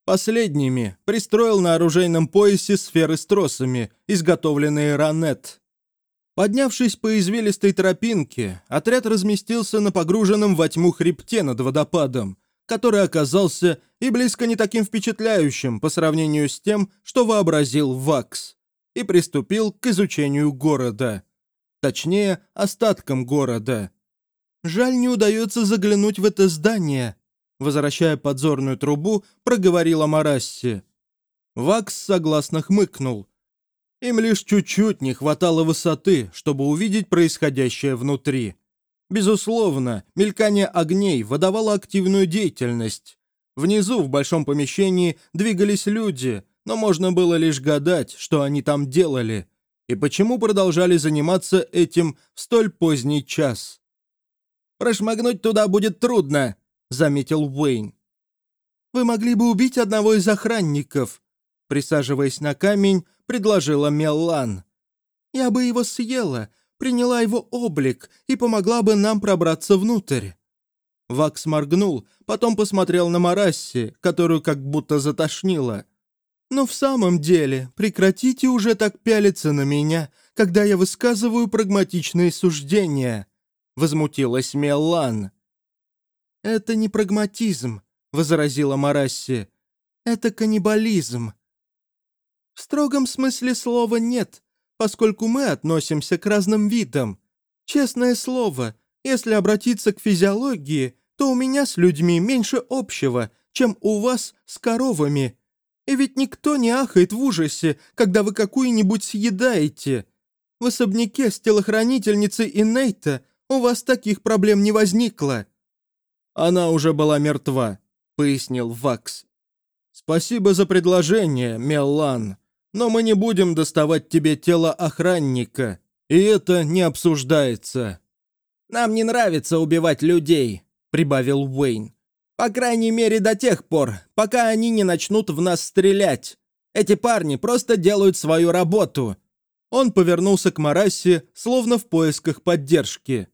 Последними пристроил на оружейном поясе сферы с тросами, изготовленные Ранет. Поднявшись по извилистой тропинке, отряд разместился на погруженном во тьму хребте над водопадом, который оказался и близко не таким впечатляющим по сравнению с тем, что вообразил Вакс, и приступил к изучению города. Точнее, остаткам города. «Жаль, не удается заглянуть в это здание», возвращая подзорную трубу, проговорила Марасси. Вакс согласно хмыкнул, им лишь чуть-чуть не хватало высоты, чтобы увидеть происходящее внутри. Безусловно, мелькание огней выдавало активную деятельность. Внизу, в большом помещении, двигались люди, но можно было лишь гадать, что они там делали, и почему продолжали заниматься этим в столь поздний час. «Прошмыгнуть туда будет трудно», — заметил Уэйн. «Вы могли бы убить одного из охранников», присаживаясь на камень, предложила Меллан. «Я бы его съела, приняла его облик и помогла бы нам пробраться внутрь». Вакс моргнул, потом посмотрел на Марасси, которую как будто затошнило. «Но в самом деле, прекратите уже так пялиться на меня, когда я высказываю прагматичные суждения», — возмутилась Меллан. «Это не прагматизм», — возразила Марасси. «Это каннибализм. В строгом смысле слова нет, поскольку мы относимся к разным видам. Честное слово, если обратиться к физиологии, то у меня с людьми меньше общего, чем у вас с коровами. И ведь никто не ахает в ужасе, когда вы какую-нибудь съедаете. В особняке с телохранительницей Инейта у вас таких проблем не возникло». «Она уже была мертва», — пояснил Вакс. «Спасибо за предложение, Меллан но мы не будем доставать тебе тело охранника, и это не обсуждается». «Нам не нравится убивать людей», — прибавил Уэйн. «По крайней мере до тех пор, пока они не начнут в нас стрелять. Эти парни просто делают свою работу». Он повернулся к Марассе, словно в поисках поддержки.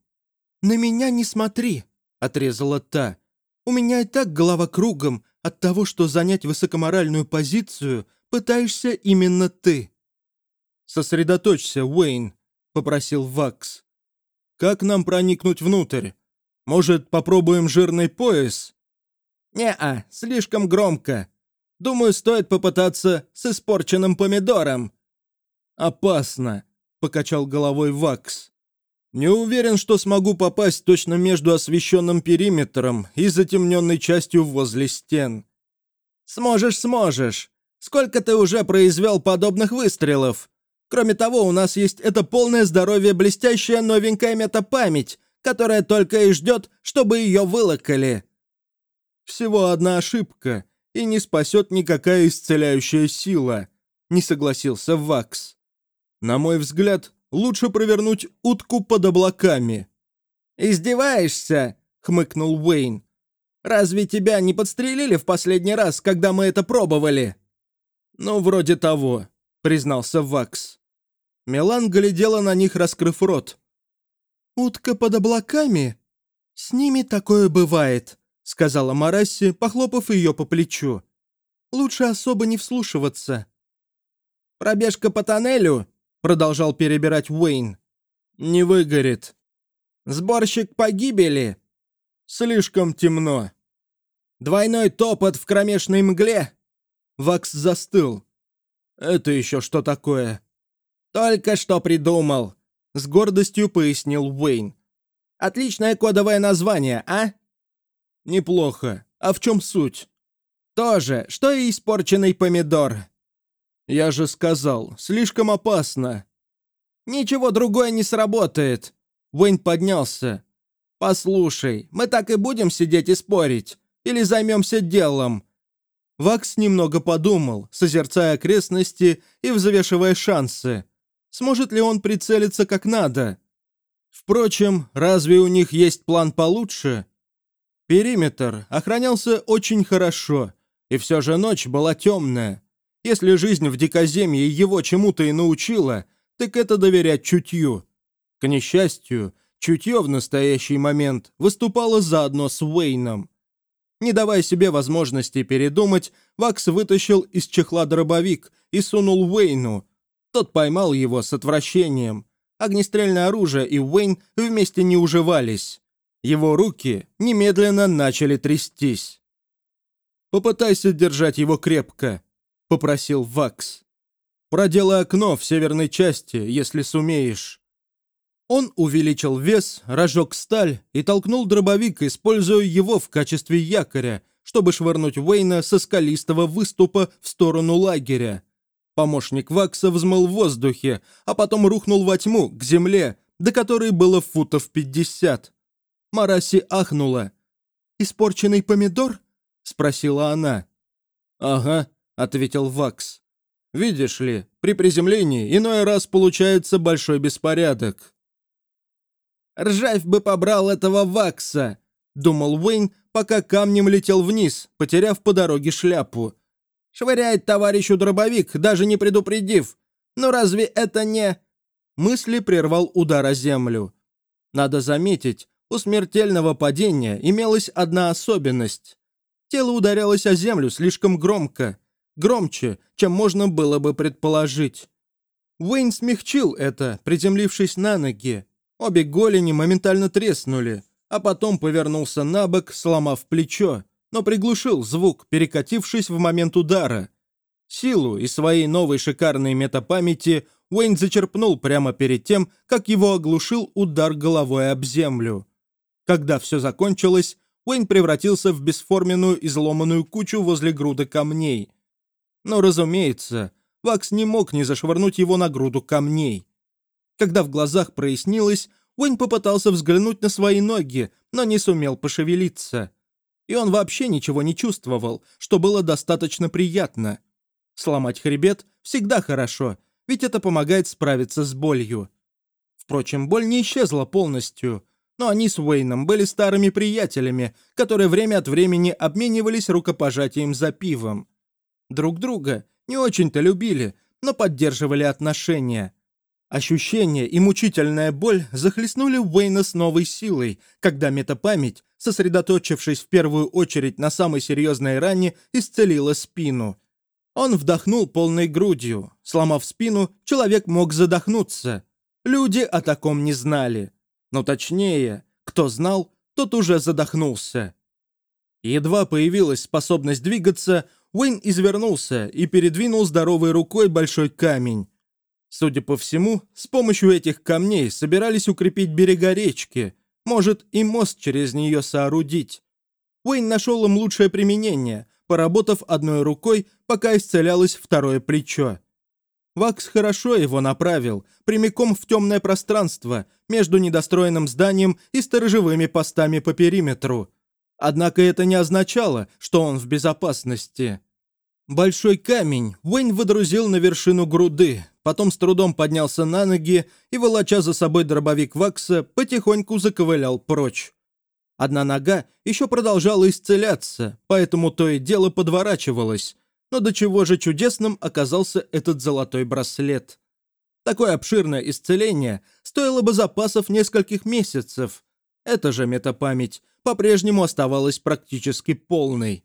«На меня не смотри», — отрезала та. «У меня и так голова кругом от того, что занять высокоморальную позицию пытаешься именно ты». «Сосредоточься, Уэйн», — попросил Вакс. «Как нам проникнуть внутрь? Может, попробуем жирный пояс?» «Не-а, слишком громко. Думаю, стоит попытаться с испорченным помидором». «Опасно», — покачал головой Вакс. Не уверен, что смогу попасть точно между освещенным периметром и затемненной частью возле стен. Сможешь, сможешь. Сколько ты уже произвел подобных выстрелов? Кроме того, у нас есть это полное здоровье блестящая новенькая метапамять, которая только и ждет, чтобы ее вылокали. Всего одна ошибка, и не спасет никакая исцеляющая сила, не согласился Вакс. На мой взгляд, лучше провернуть утку под облаками. «Издеваешься?» — хмыкнул Уэйн. «Разве тебя не подстрелили в последний раз, когда мы это пробовали?» «Ну, вроде того», — признался Вакс. Мелан глядела на них, раскрыв рот. «Утка под облаками? С ними такое бывает», — сказала Марасси, похлопав ее по плечу. «Лучше особо не вслушиваться». «Пробежка по тоннелю?» — продолжал перебирать Уэйн. «Не выгорит». «Сборщик погибели?» «Слишком темно». «Двойной топот в кромешной мгле?» Вакс застыл. «Это еще что такое?» «Только что придумал», — с гордостью пояснил Уэйн. «Отличное кодовое название, а?» «Неплохо. А в чем суть?» «То же, что и испорченный помидор». «Я же сказал, слишком опасно». «Ничего другое не сработает». Уэйн поднялся. «Послушай, мы так и будем сидеть и спорить? Или займемся делом?» Вакс немного подумал, созерцая окрестности и взвешивая шансы. Сможет ли он прицелиться как надо? Впрочем, разве у них есть план получше? Периметр охранялся очень хорошо, и все же ночь была темная. Если жизнь в дикоземье его чему-то и научила, так это доверять чутью. К несчастью, чутье в настоящий момент выступало заодно с Уэйном. Не давая себе возможности передумать, Вакс вытащил из чехла дробовик и сунул Уэйну. Тот поймал его с отвращением. Огнестрельное оружие и Уэйн вместе не уживались. Его руки немедленно начали трястись. «Попытайся держать его крепко», — попросил Вакс. «Проделай окно в северной части, если сумеешь». Он увеличил вес, разжег сталь и толкнул дробовик, используя его в качестве якоря, чтобы швырнуть Уэйна со скалистого выступа в сторону лагеря. Помощник Вакса взмыл в воздухе, а потом рухнул во тьму, к земле, до которой было футов пятьдесят. Мараси ахнула. «Испорченный помидор?» — спросила она. «Ага», — ответил Вакс. «Видишь ли, при приземлении иной раз получается большой беспорядок». «Ржавь бы побрал этого Вакса», — думал Уэйн, пока камнем летел вниз, потеряв по дороге шляпу. «Швыряет товарищу дробовик, даже не предупредив. Но разве это не...» Мысли прервал удар о землю. Надо заметить, у смертельного падения имелась одна особенность. Тело ударялось о землю слишком громко, громче, чем можно было бы предположить. Уэйн смягчил это, приземлившись на ноги. Обе голени моментально треснули, а потом повернулся на бок, сломав плечо, но приглушил звук, перекатившись в момент удара. Силу из своей новой шикарной метапамяти Уэйн зачерпнул прямо перед тем, как его оглушил удар головой об землю. Когда все закончилось, Уэйн превратился в бесформенную изломанную кучу возле груды камней. Но, разумеется, Вакс не мог не зашвырнуть его на груду камней. Когда в глазах прояснилось, Уэйн попытался взглянуть на свои ноги, но не сумел пошевелиться. И он вообще ничего не чувствовал, что было достаточно приятно. Сломать хребет всегда хорошо, ведь это помогает справиться с болью. Впрочем, боль не исчезла полностью, но они с Уэйном были старыми приятелями, которые время от времени обменивались рукопожатием за пивом. Друг друга не очень-то любили, но поддерживали отношения. Ощущение и мучительная боль захлестнули Уэйна с новой силой, когда метапамять, сосредоточившись в первую очередь на самой серьезной ране, исцелила спину. Он вдохнул полной грудью. Сломав спину, человек мог задохнуться. Люди о таком не знали. Но точнее, кто знал, тот уже задохнулся. Едва появилась способность двигаться, Уэйн извернулся и передвинул здоровой рукой большой камень. Судя по всему, с помощью этих камней собирались укрепить берега речки, может и мост через нее соорудить. Уэйн нашел им лучшее применение, поработав одной рукой, пока исцелялось второе плечо. Вакс хорошо его направил, прямиком в темное пространство, между недостроенным зданием и сторожевыми постами по периметру. Однако это не означало, что он в безопасности. Большой камень Уэйн выдрузил на вершину груды, потом с трудом поднялся на ноги и, волоча за собой дробовик Вакса, потихоньку заковылял прочь. Одна нога еще продолжала исцеляться, поэтому то и дело подворачивалось, но до чего же чудесным оказался этот золотой браслет. Такое обширное исцеление стоило бы запасов нескольких месяцев. Эта же метапамять по-прежнему оставалась практически полной.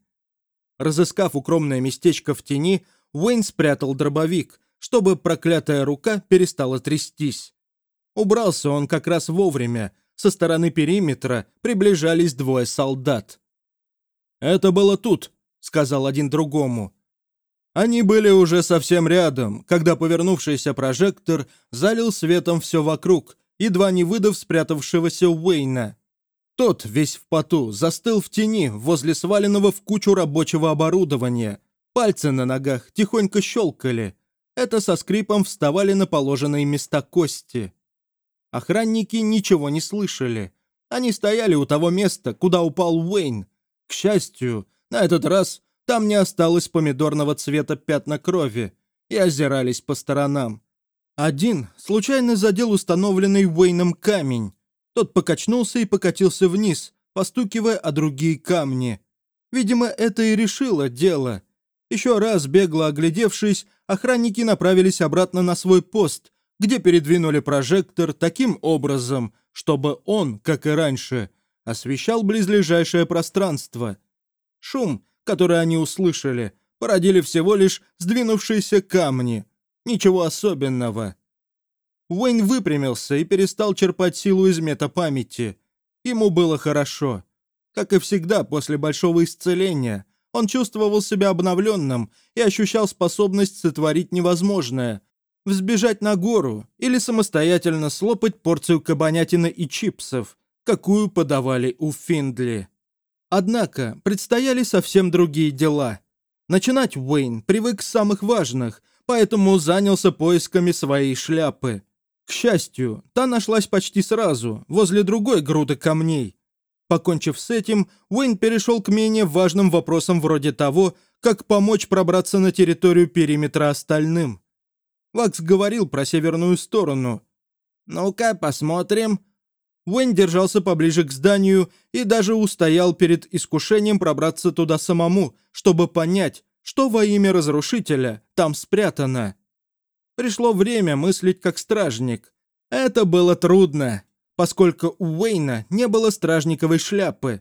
Разыскав укромное местечко в тени, Уэйн спрятал дробовик, чтобы проклятая рука перестала трястись. Убрался он как раз вовремя. Со стороны периметра приближались двое солдат. «Это было тут», — сказал один другому. Они были уже совсем рядом, когда повернувшийся прожектор залил светом все вокруг, едва не выдав спрятавшегося Уэйна. Тот, весь в поту, застыл в тени возле сваленного в кучу рабочего оборудования. Пальцы на ногах тихонько щелкали. Это со скрипом вставали на положенные места кости. Охранники ничего не слышали. Они стояли у того места, куда упал Уэйн. К счастью, на этот раз там не осталось помидорного цвета пятна крови и озирались по сторонам. Один случайно задел установленный Уэйном камень. Тот покачнулся и покатился вниз, постукивая о другие камни. Видимо, это и решило дело. Еще раз бегло оглядевшись, охранники направились обратно на свой пост, где передвинули прожектор таким образом, чтобы он, как и раньше, освещал близлежащее пространство. Шум, который они услышали, породили всего лишь сдвинувшиеся камни. Ничего особенного. Уэйн выпрямился и перестал черпать силу из метапамяти. Ему было хорошо. Как и всегда после большого исцеления, он чувствовал себя обновленным и ощущал способность сотворить невозможное – взбежать на гору или самостоятельно слопать порцию кабанятины и чипсов, какую подавали у Финдли. Однако предстояли совсем другие дела. Начинать Уэйн привык с самых важных, поэтому занялся поисками своей шляпы. К счастью, та нашлась почти сразу, возле другой груды камней. Покончив с этим, Уэйн перешел к менее важным вопросам вроде того, как помочь пробраться на территорию периметра остальным. Вакс говорил про северную сторону. «Ну-ка, посмотрим». Уэйн держался поближе к зданию и даже устоял перед искушением пробраться туда самому, чтобы понять, что во имя разрушителя там спрятано. Пришло время мыслить как стражник. Это было трудно, поскольку у Уэйна не было стражниковой шляпы.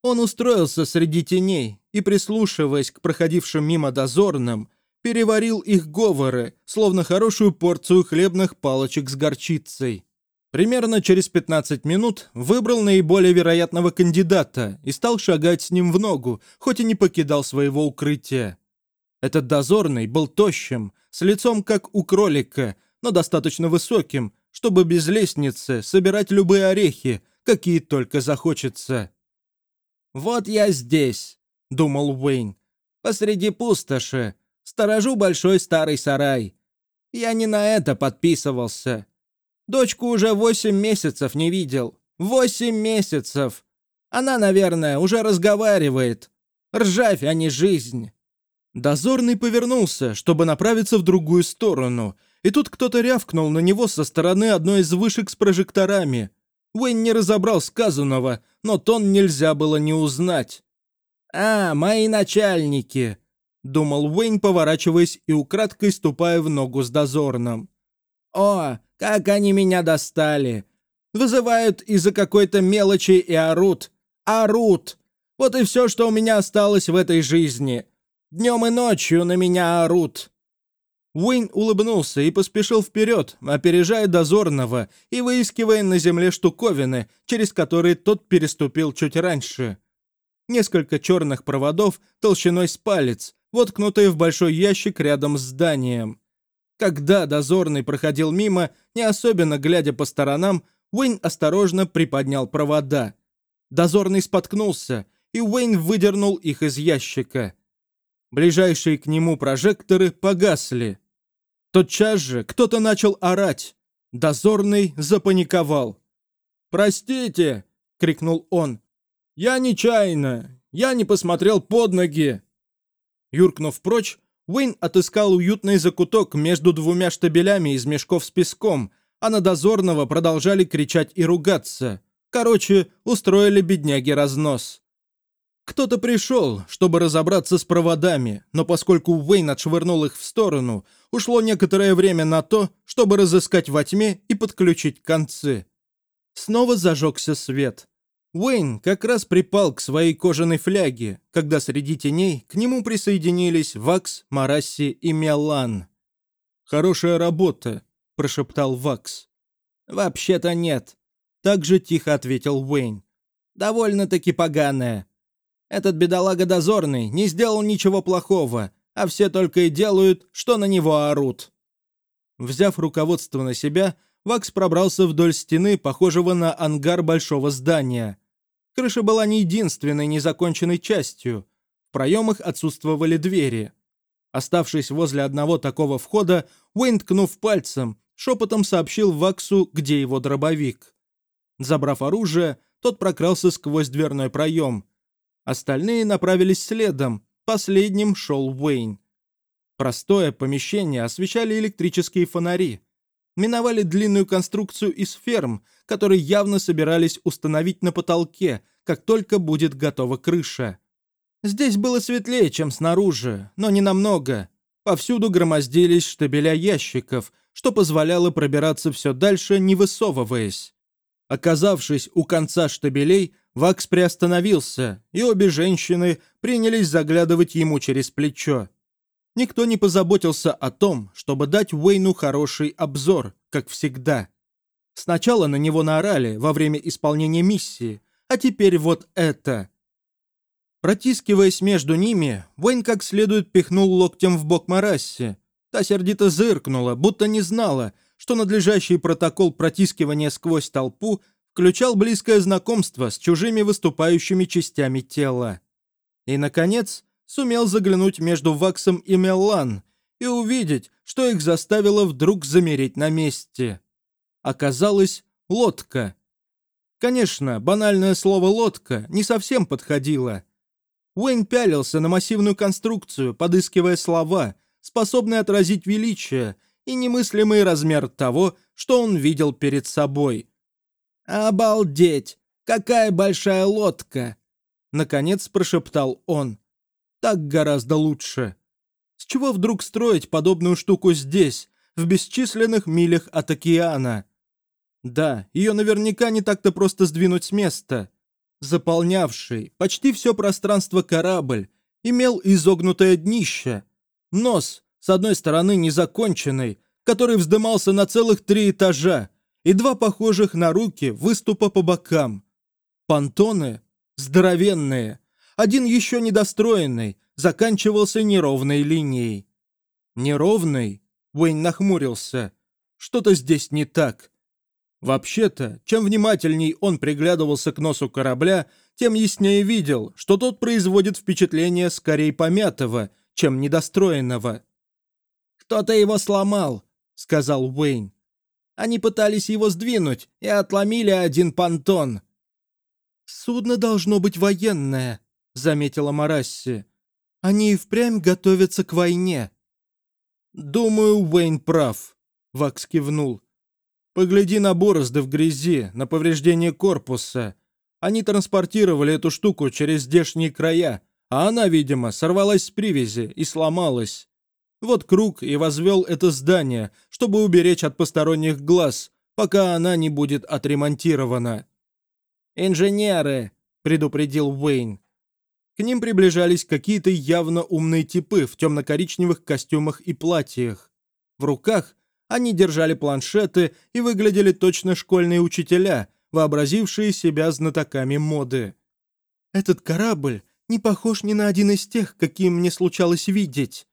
Он устроился среди теней и, прислушиваясь к проходившим мимо дозорным, переварил их говоры, словно хорошую порцию хлебных палочек с горчицей. Примерно через 15 минут выбрал наиболее вероятного кандидата и стал шагать с ним в ногу, хоть и не покидал своего укрытия. Этот дозорный был тощим, с лицом как у кролика, но достаточно высоким, чтобы без лестницы собирать любые орехи, какие только захочется. «Вот я здесь», — думал Уэйн, — «посреди пустоши, сторожу большой старый сарай. Я не на это подписывался. Дочку уже восемь месяцев не видел. Восемь месяцев! Она, наверное, уже разговаривает. Ржавь, а не жизнь. Дозорный повернулся, чтобы направиться в другую сторону, и тут кто-то рявкнул на него со стороны одной из вышек с прожекторами. Уэйн не разобрал сказанного, но тон нельзя было не узнать. «А, мои начальники!» — думал Уэйн, поворачиваясь и украдкой ступая в ногу с дозорным. «О, как они меня достали! Вызывают из-за какой-то мелочи и орут. Орут! Вот и все, что у меня осталось в этой жизни. Днем и ночью на меня орут!» Уэйн улыбнулся и поспешил вперед, опережая дозорного и выискивая на земле штуковины, через которые тот переступил чуть раньше. Несколько черных проводов толщиной с палец, воткнутые в большой ящик рядом с зданием. Когда дозорный проходил мимо, не особенно глядя по сторонам, Уэйн осторожно приподнял провода. Дозорный споткнулся, и Уэйн выдернул их из ящика. Ближайшие к нему прожекторы погасли. Тотчас же кто-то начал орать. Дозорный запаниковал. «Простите!» — крикнул он. «Я нечаянно! Я не посмотрел под ноги!» Юркнув прочь, Уэйн отыскал уютный закуток между двумя штабелями из мешков с песком, а на дозорного продолжали кричать и ругаться. Короче, устроили бедняги разнос. Кто-то пришел, чтобы разобраться с проводами, но поскольку Уэйн отшвырнул их в сторону, ушло некоторое время на то, чтобы разыскать во тьме и подключить концы. Снова зажегся свет. Уэйн как раз припал к своей кожаной фляге, когда среди теней к нему присоединились Вакс, Марасси и Мелан. «Хорошая работа», — прошептал Вакс. «Вообще-то нет», — так же тихо ответил Уэйн. «Довольно-таки поганая. Этот бедолага дозорный не сделал ничего плохого, а все только и делают, что на него орут. Взяв руководство на себя, Вакс пробрался вдоль стены, похожего на ангар большого здания. Крыша была не единственной незаконченной частью. В проемах отсутствовали двери. Оставшись возле одного такого входа, Уэйн, ткнув пальцем, шепотом сообщил Ваксу, где его дробовик. Забрав оружие, тот прокрался сквозь дверной проем, Остальные направились следом, последним шел Уэйн. Простое помещение освещали электрические фонари. Миновали длинную конструкцию из ферм, которые явно собирались установить на потолке, как только будет готова крыша. Здесь было светлее, чем снаружи, но не намного. Повсюду громоздились штабеля ящиков, что позволяло пробираться все дальше, не высовываясь. Оказавшись у конца штабелей, Вакс приостановился, и обе женщины принялись заглядывать ему через плечо. Никто не позаботился о том, чтобы дать Уэйну хороший обзор, как всегда. Сначала на него наорали во время исполнения миссии, а теперь вот это. Протискиваясь между ними, Уэйн как следует пихнул локтем в бок Марасси. Та сердито зыркнула, будто не знала, что надлежащий протокол протискивания сквозь толпу включал близкое знакомство с чужими выступающими частями тела. И, наконец, сумел заглянуть между Ваксом и Меллан и увидеть, что их заставило вдруг замереть на месте. Оказалось, лодка. Конечно, банальное слово «лодка» не совсем подходило. Уэйн пялился на массивную конструкцию, подыскивая слова, способные отразить величие и немыслимый размер того, что он видел перед собой. «Обалдеть! Какая большая лодка!» Наконец прошептал он. «Так гораздо лучше. С чего вдруг строить подобную штуку здесь, в бесчисленных милях от океана? Да, ее наверняка не так-то просто сдвинуть с места. Заполнявший почти все пространство корабль имел изогнутое днище. Нос, с одной стороны незаконченный, который вздымался на целых три этажа, и два похожих на руки выступа по бокам. Понтоны здоровенные, один еще недостроенный, заканчивался неровной линией. Неровный? Уэйн нахмурился. Что-то здесь не так. Вообще-то, чем внимательней он приглядывался к носу корабля, тем яснее видел, что тот производит впечатление скорее помятого, чем недостроенного. «Кто-то его сломал», — сказал Уэйн. Они пытались его сдвинуть и отломили один понтон». «Судно должно быть военное», — заметила Марасси. «Они и впрямь готовятся к войне». «Думаю, Уэйн прав», — Вакс кивнул. «Погляди на борозды в грязи, на повреждение корпуса. Они транспортировали эту штуку через здешние края, а она, видимо, сорвалась с привязи и сломалась. Вот круг и возвел это здание, чтобы уберечь от посторонних глаз, пока она не будет отремонтирована. «Инженеры!» — предупредил Уэйн. К ним приближались какие-то явно умные типы в темно-коричневых костюмах и платьях. В руках они держали планшеты и выглядели точно школьные учителя, вообразившие себя знатоками моды. «Этот корабль не похож ни на один из тех, какие мне случалось видеть»,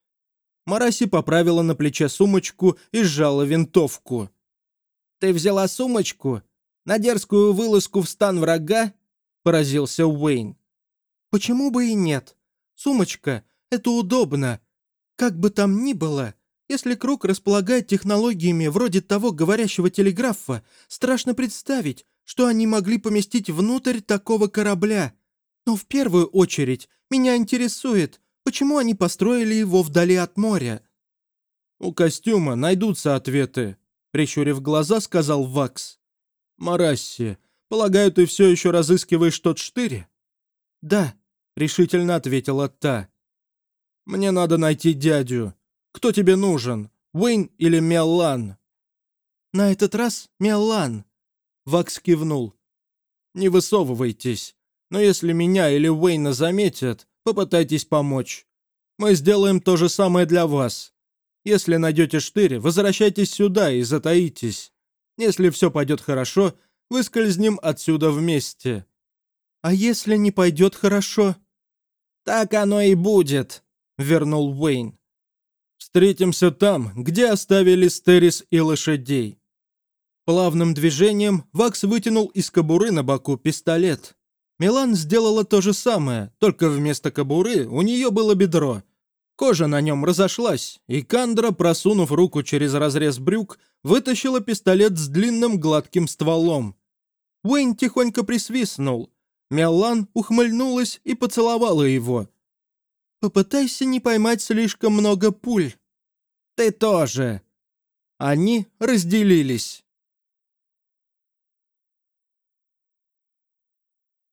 Мараси поправила на плече сумочку и сжала винтовку. «Ты взяла сумочку? На дерзкую вылазку в стан врага?» — поразился Уэйн. «Почему бы и нет? Сумочка — это удобно. Как бы там ни было, если Круг располагает технологиями вроде того говорящего телеграфа, страшно представить, что они могли поместить внутрь такого корабля. Но в первую очередь меня интересует, почему они построили его вдали от моря». «У костюма найдутся ответы», — прищурив глаза, сказал Вакс. «Марасси, полагаю, ты все еще разыскиваешь тот штырь?» «Да», — решительно ответила та. «Мне надо найти дядю. Кто тебе нужен, Уэйн или Меллан?» «На этот раз Меллан», — Вакс кивнул. «Не высовывайтесь, но если меня или Уэйна заметят, попытайтесь помочь. Мы сделаем то же самое для вас. Если найдете штырь, возвращайтесь сюда и затаитесь. Если все пойдет хорошо, выскользнем отсюда вместе». «А если не пойдет хорошо?» «Так оно и будет», — вернул Уэйн. Встретимся там, где оставили Стерис и лошадей». Плавным движением Вакс вытянул из кобуры на боку пистолет. Милан сделала то же самое, только вместо кобуры у нее было бедро. Кожа на нем разошлась, и Кандра, просунув руку через разрез брюк, вытащила пистолет с длинным гладким стволом. Уэйн тихонько присвистнул. Меллан ухмыльнулась и поцеловала его. Попытайся не поймать слишком много пуль. Ты тоже. Они разделились.